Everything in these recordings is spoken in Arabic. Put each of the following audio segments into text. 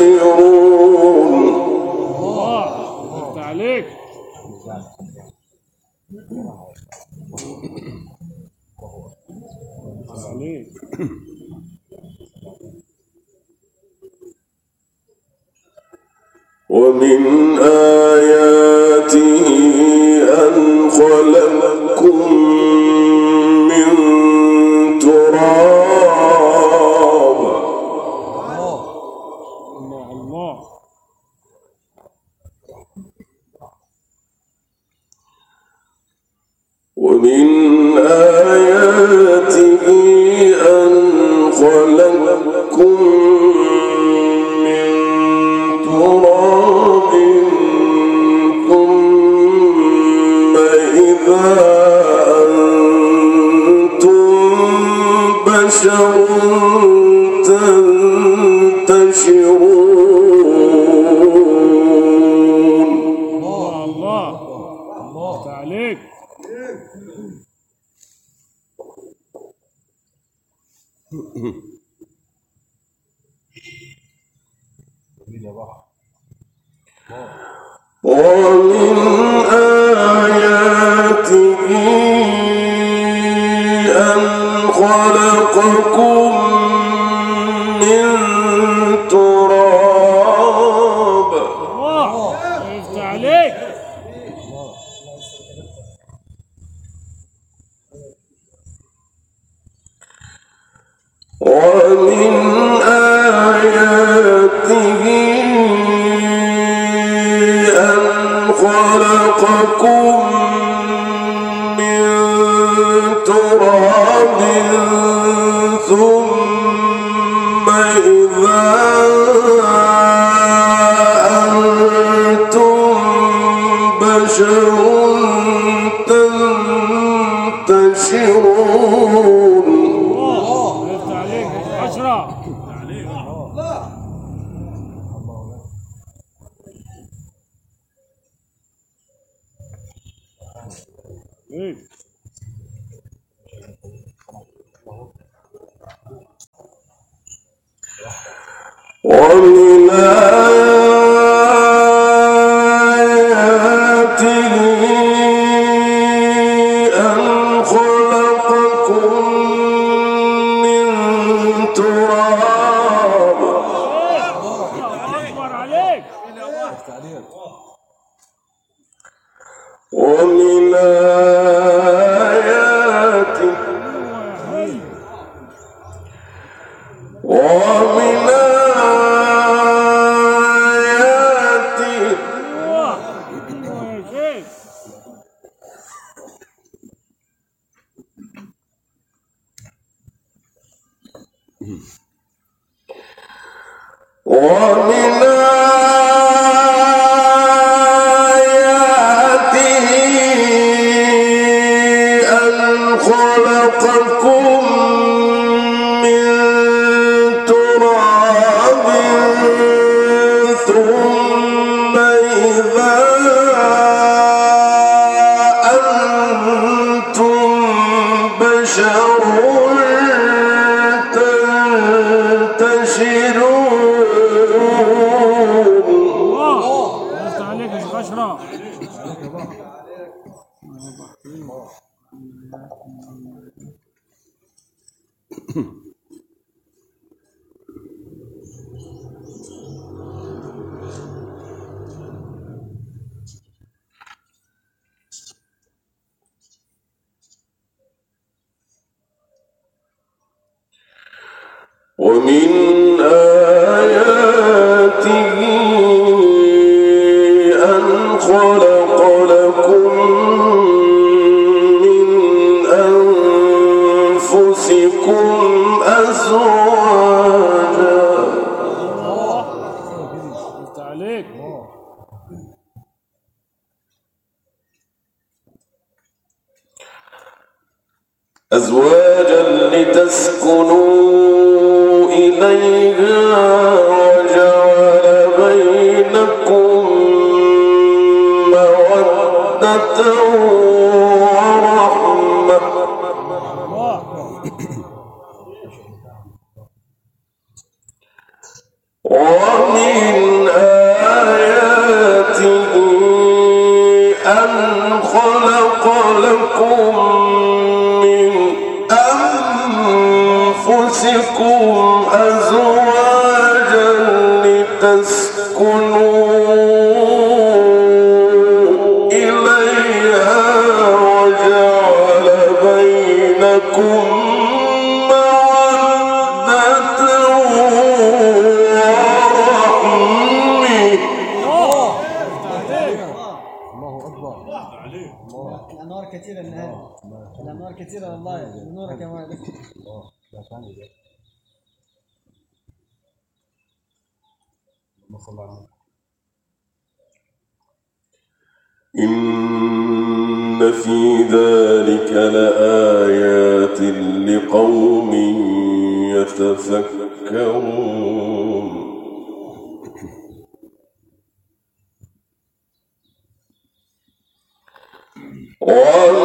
يبصرون الله عليك. ومن آياته أن خلق Allah. ومن إن في ذلك لآيات لقوم يتفكرون. ومن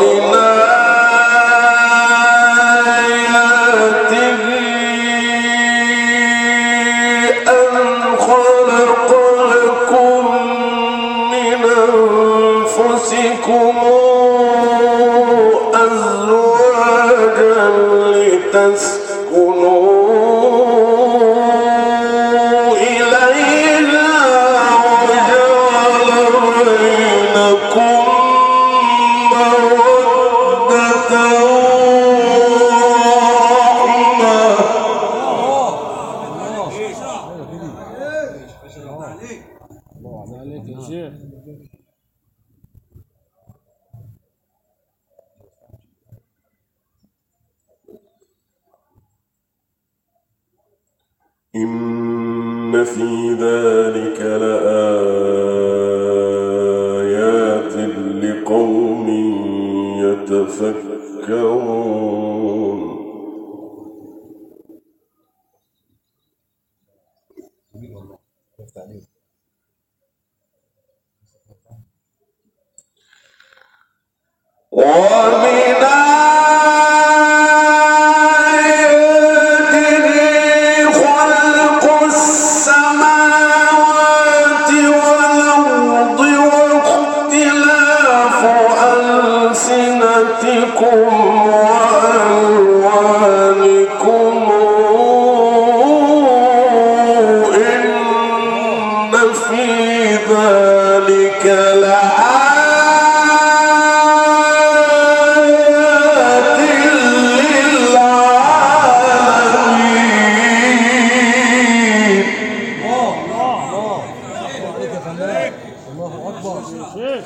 الله أكبر شيخ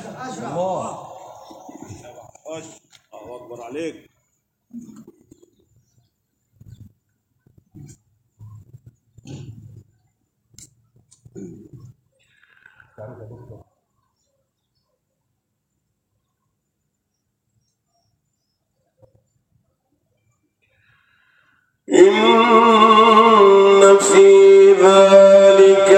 الله الله اكبر عليك. إن في ذلك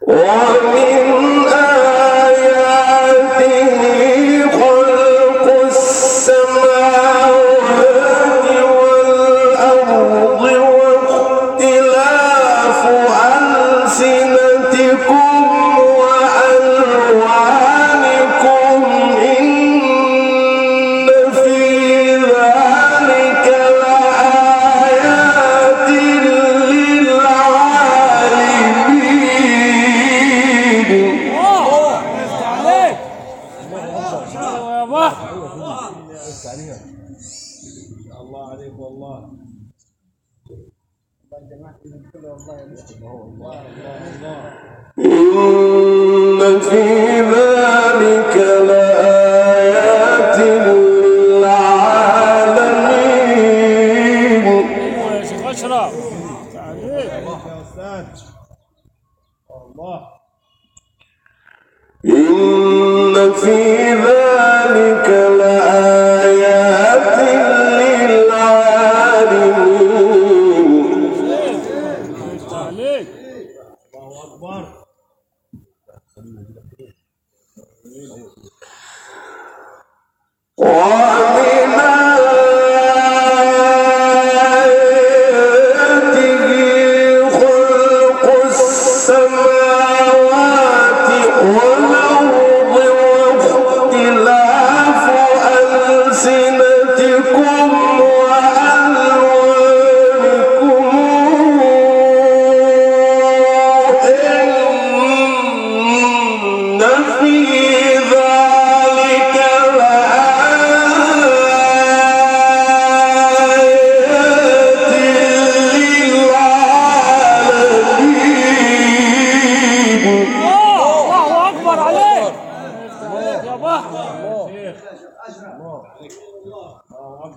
ومن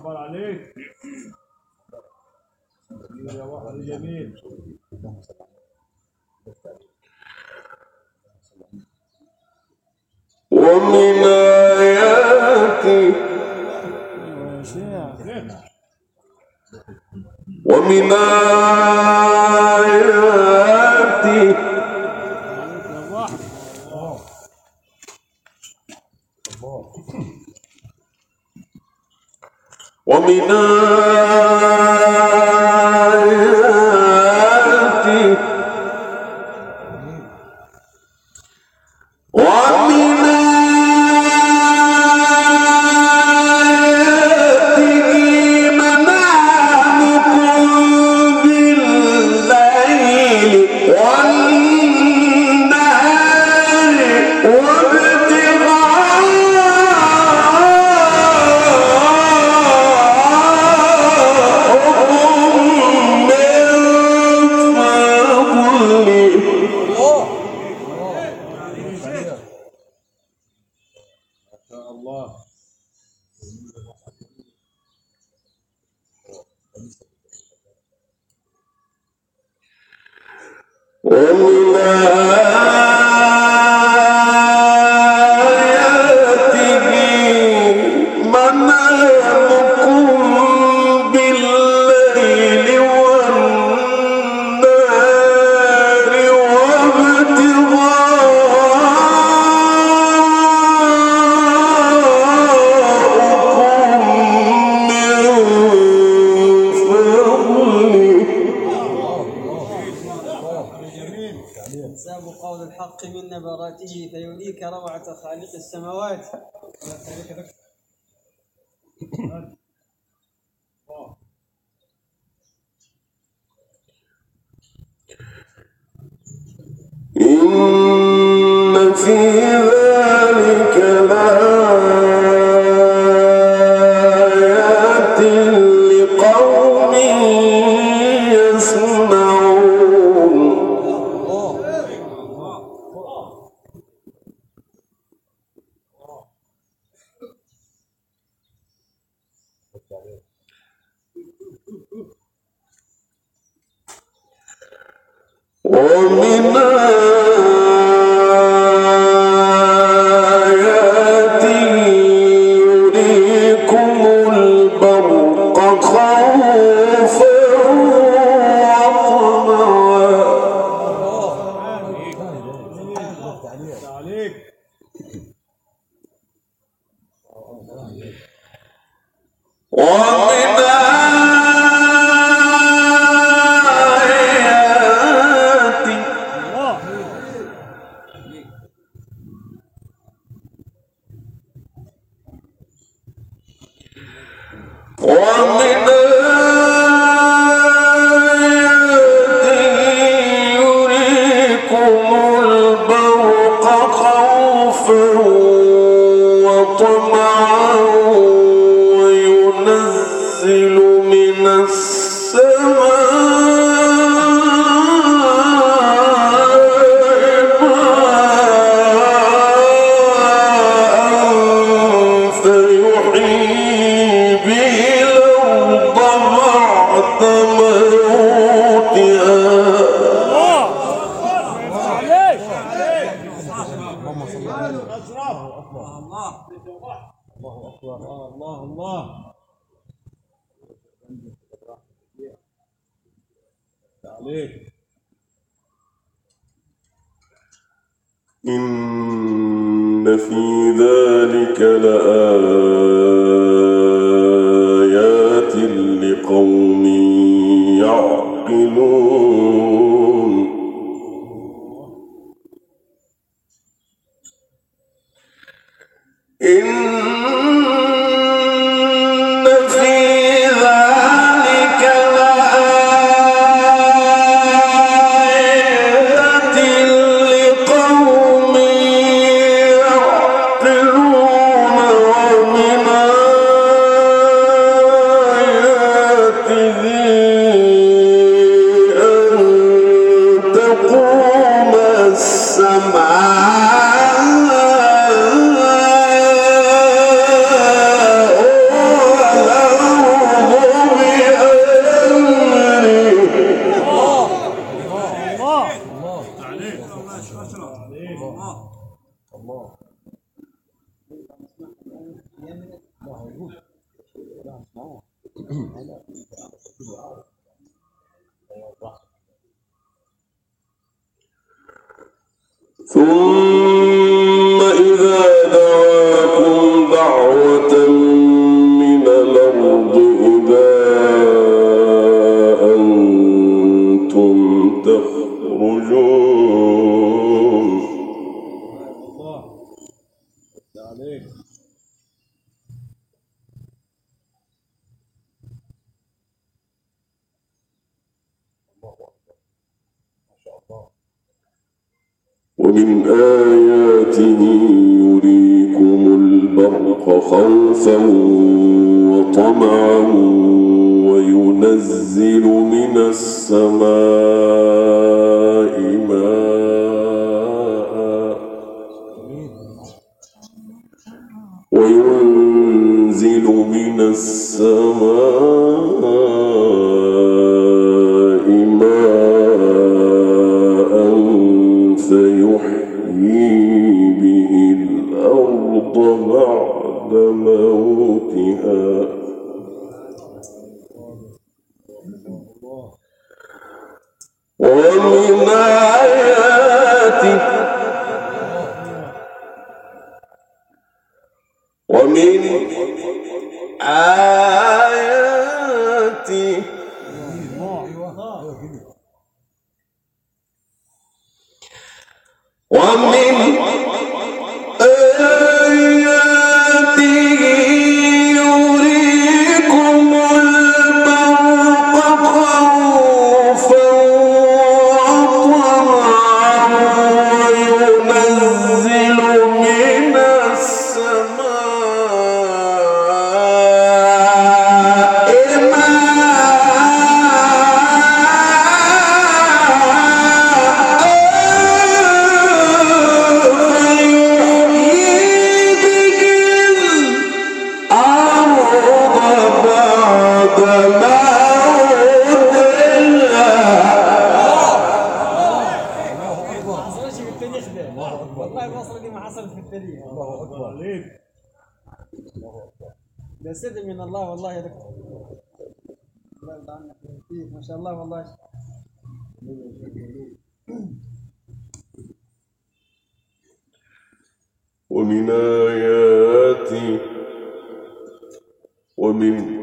أخبار عليك. يا بحر جميل ومن آياته ومن آياته ومن حساب قول الحق من نبراته فيوليك روعة خالق السماوات. إن في ذلك اشرف الله. الله عليك إن في ذلك لآيات لقوم يعقلون. إن ومن آياته يريكم البرق خوفا وطمعا وينزل من السماء ماء وينزل من السماء ومن آياته ومن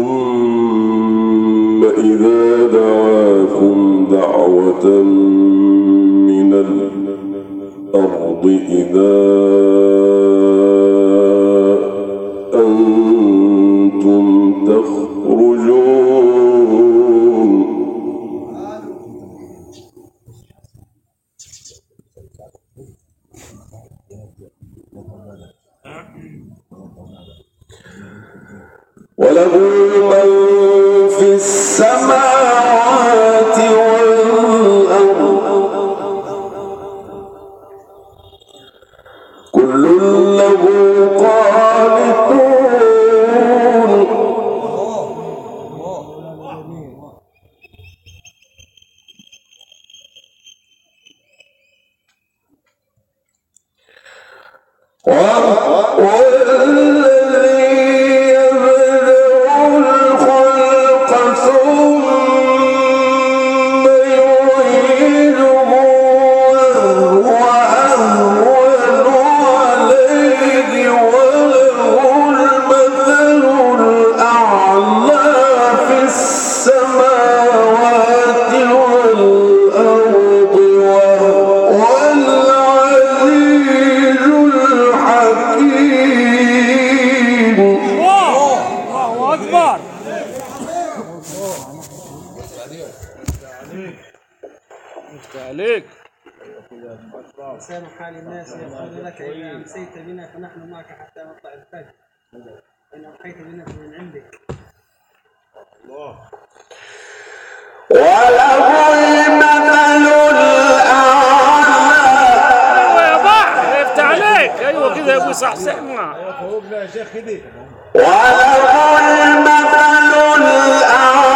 Boom. الصلاة ونحن معك حتى نطلع الفجر. إن أوحيت بنفسي من عندك الله. وله المثل الأعلى يا بحر افتح عليك أيوه كده يا أبو صحصحنا وله المثل الأعلى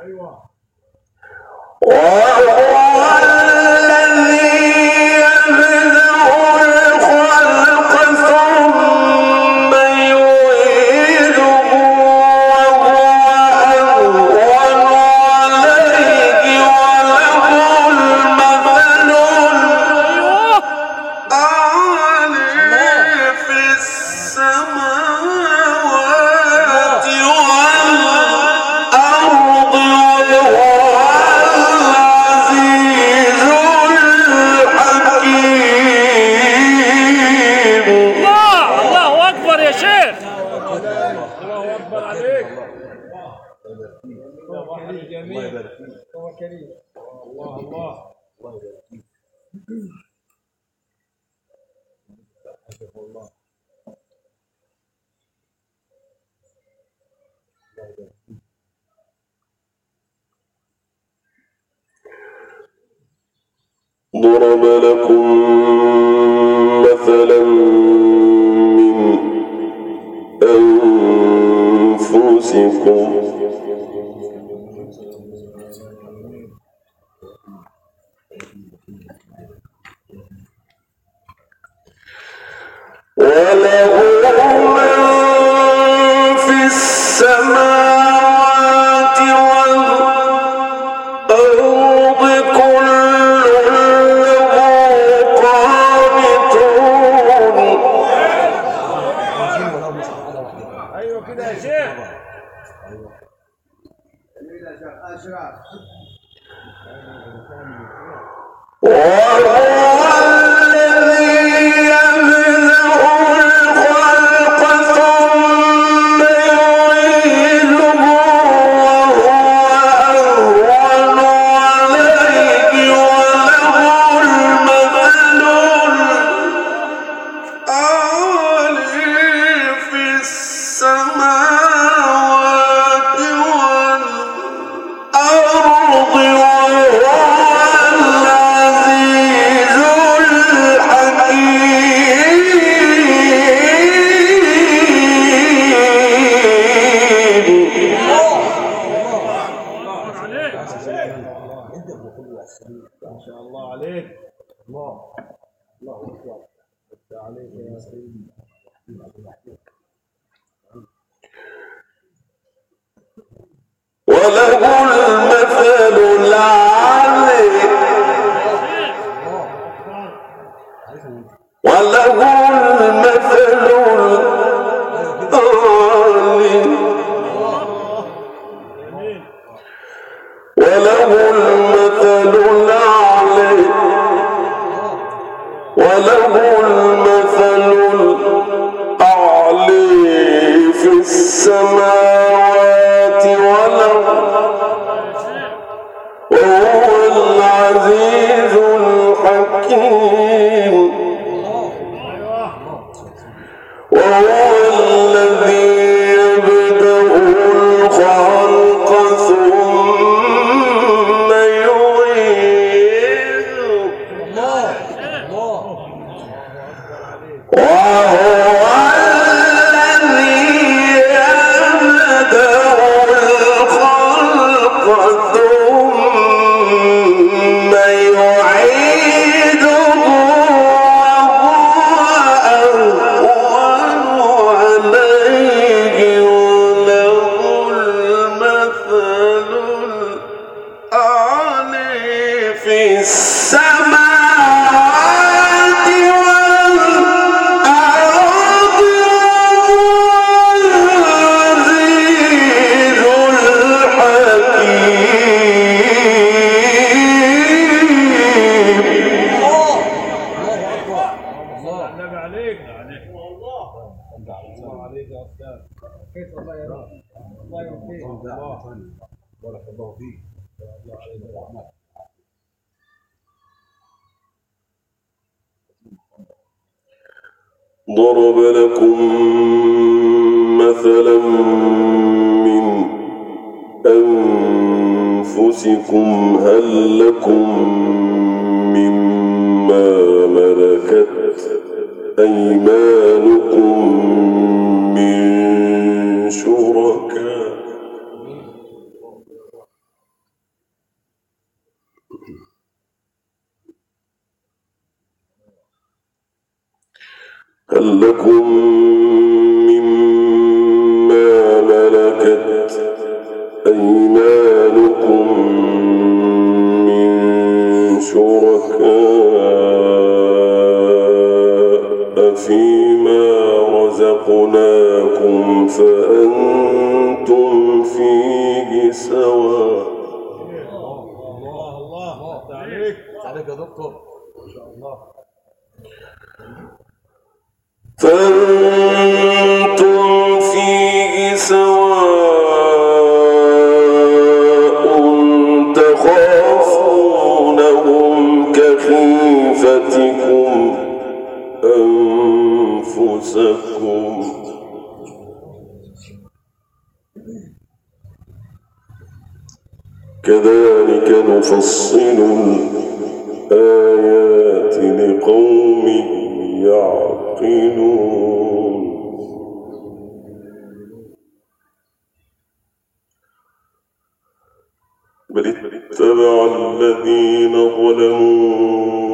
哎呦，哇我。كذلك نفصل الآيات لقوم يعقلون بل اتبع الذين ظلموا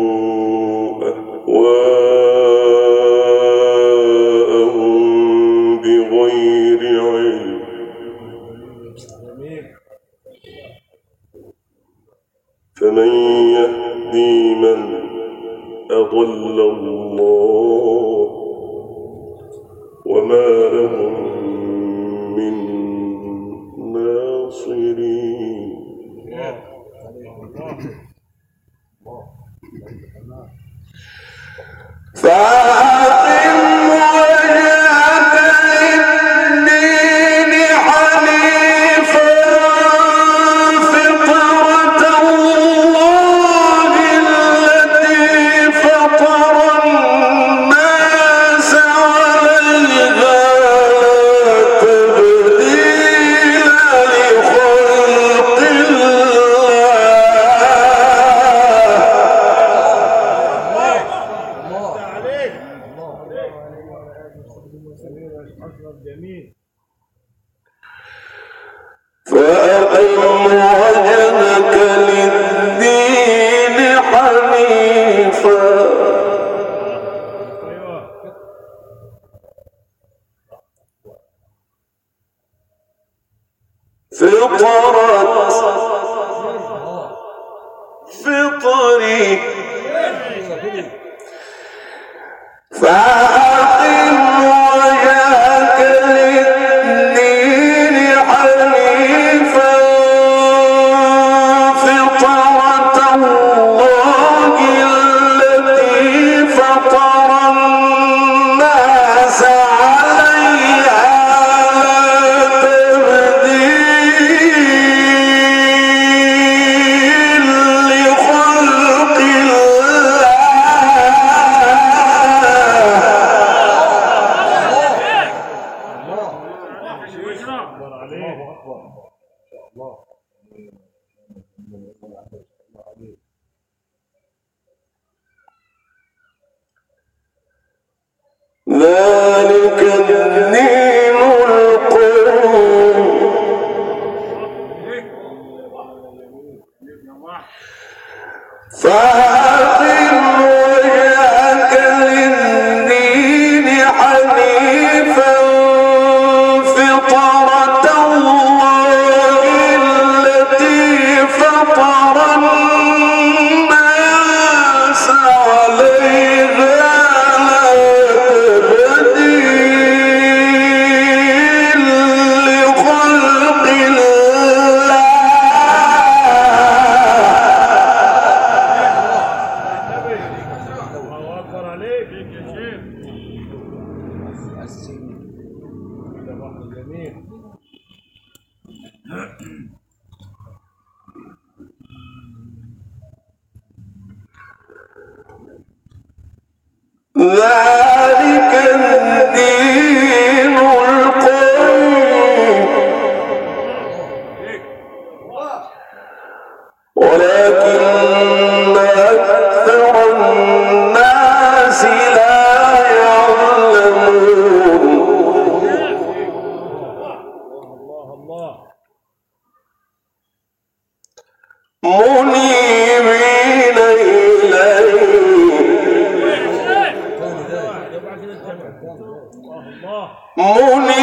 মনে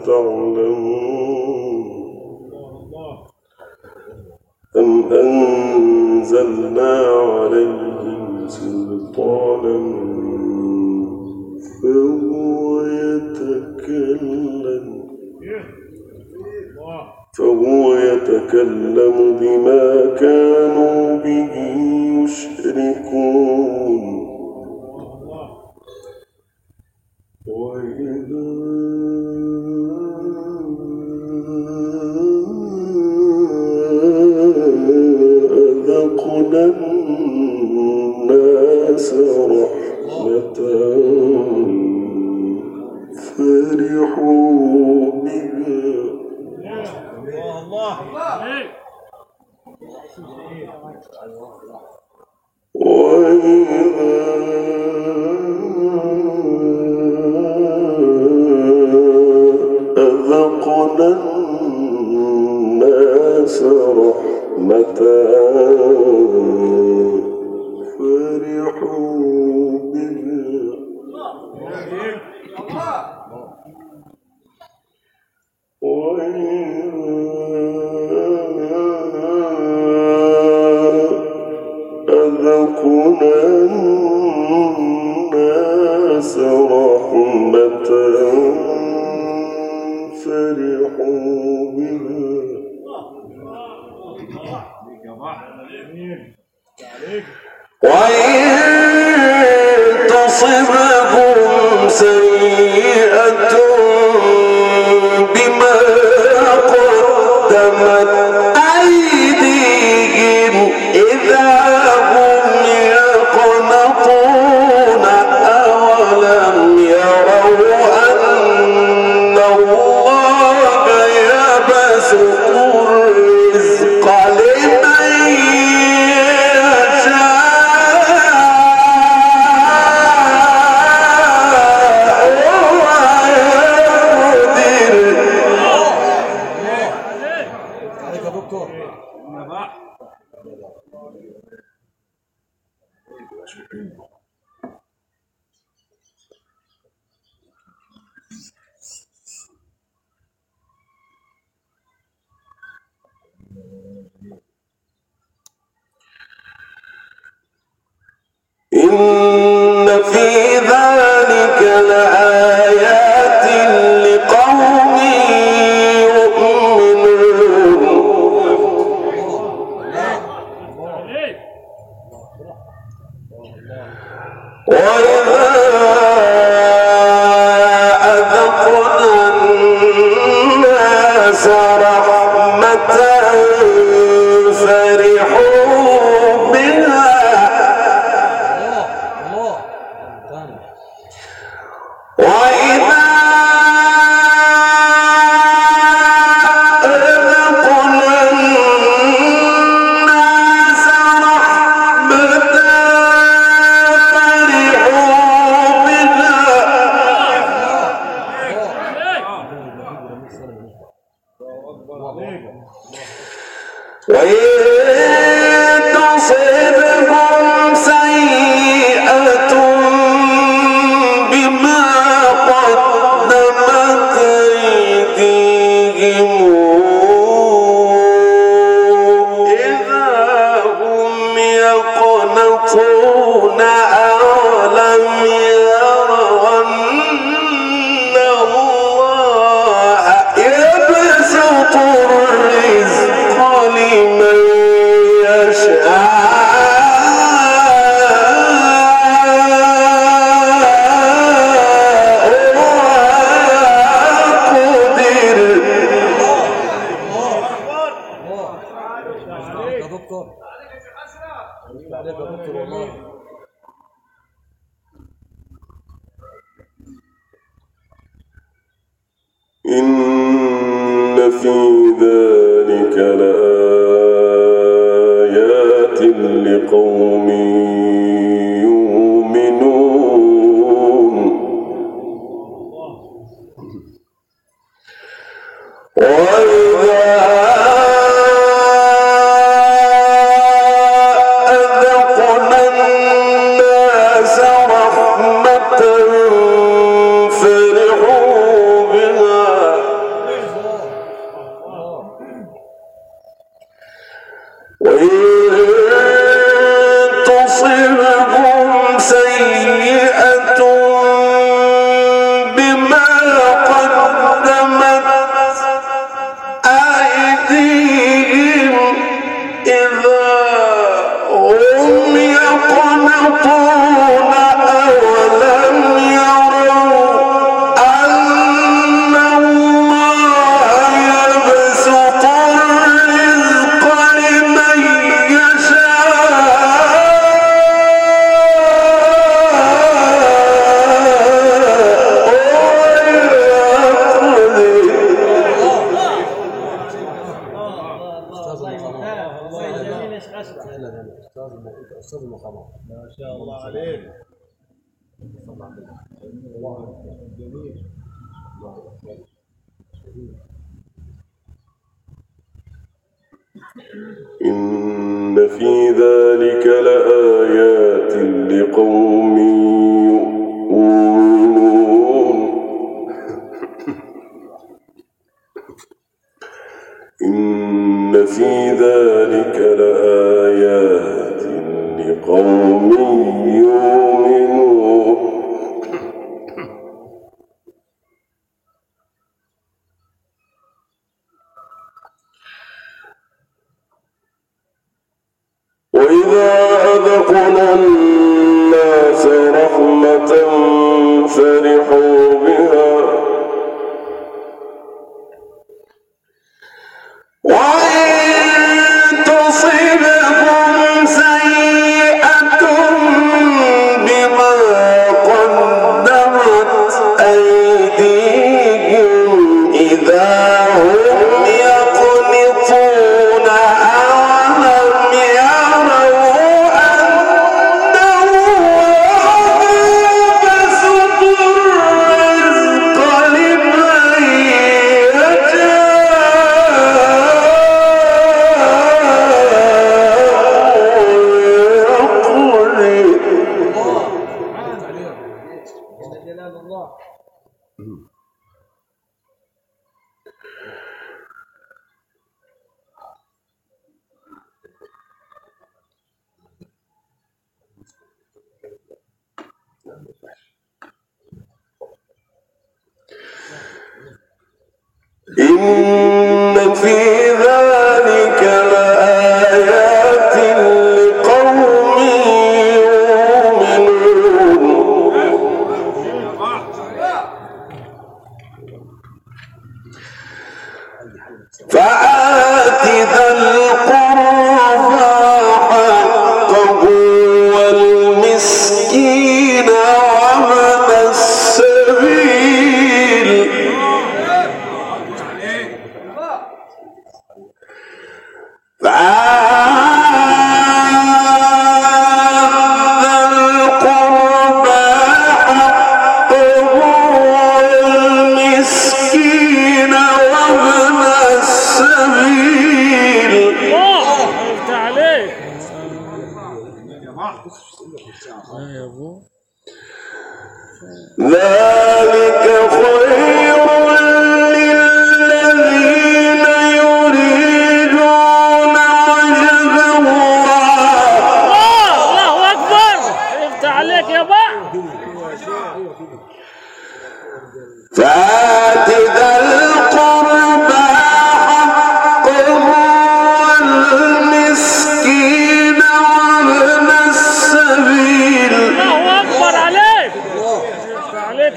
فسوف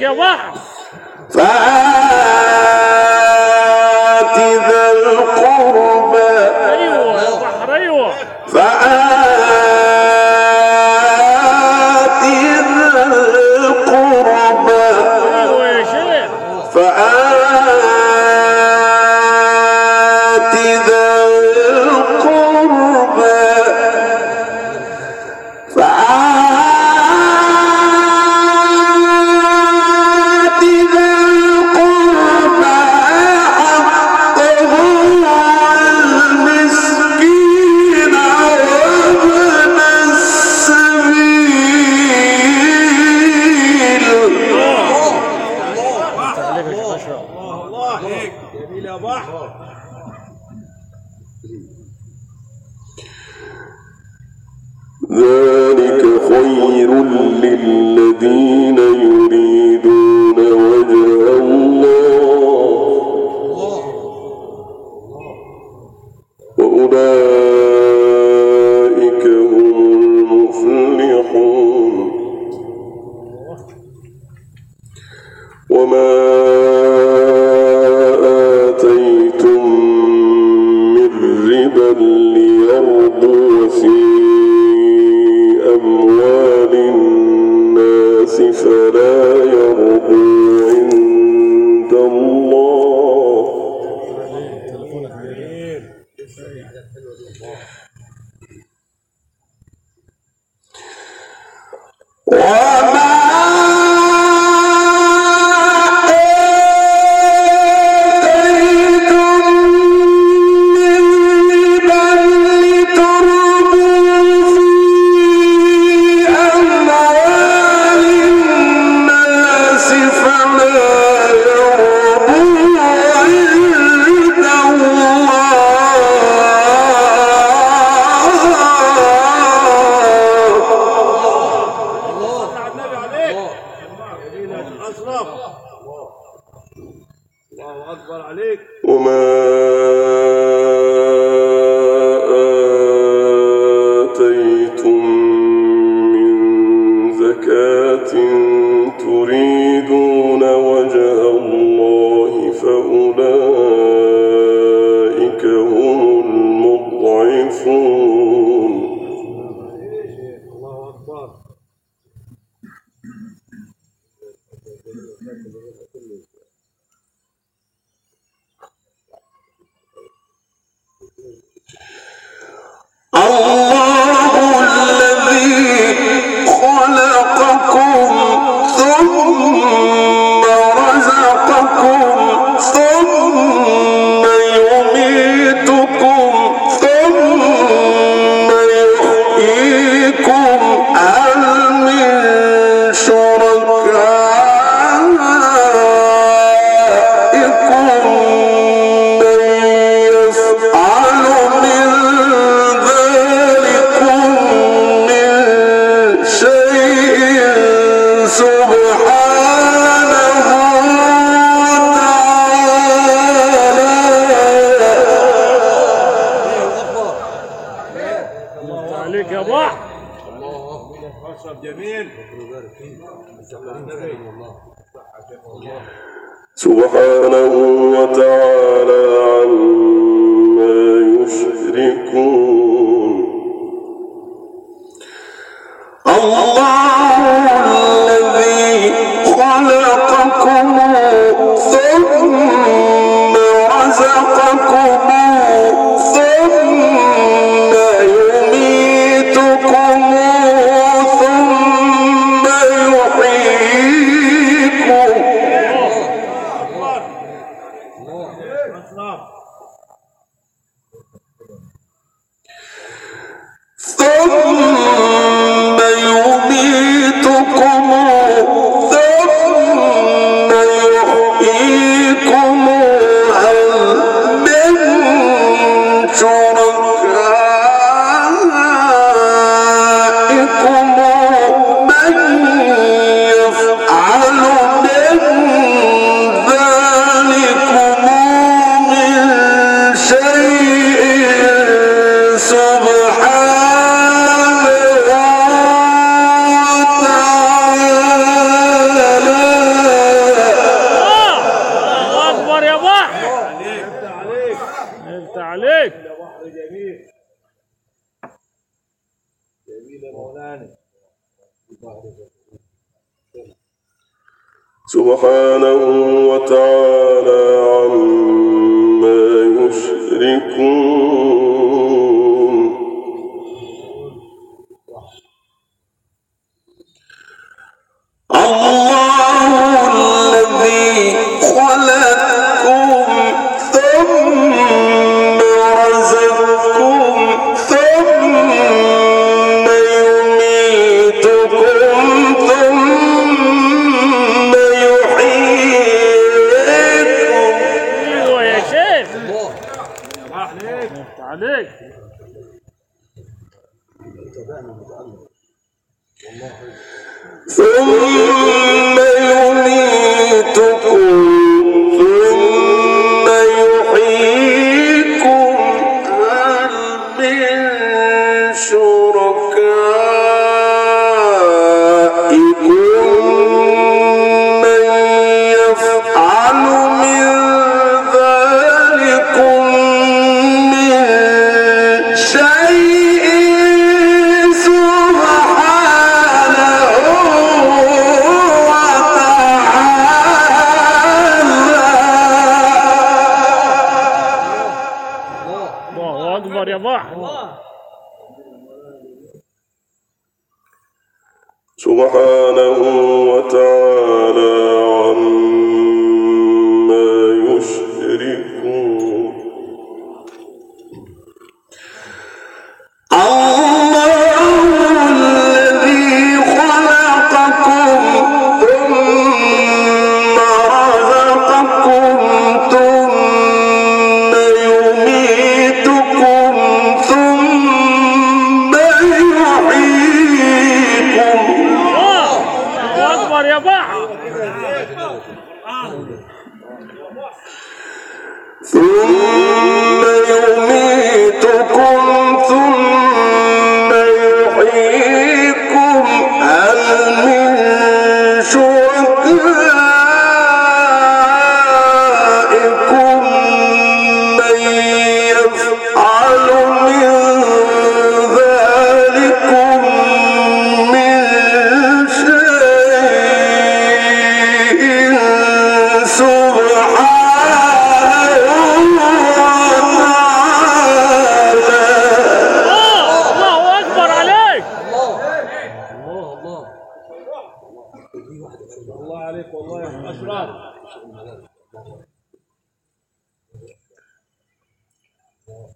Wow.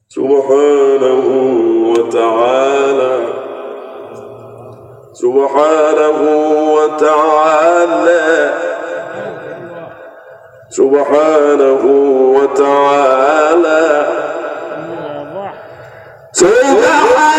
سبحانه وتعالى. سبحانه وتعالى. سبحانه وتعالى. سبحانه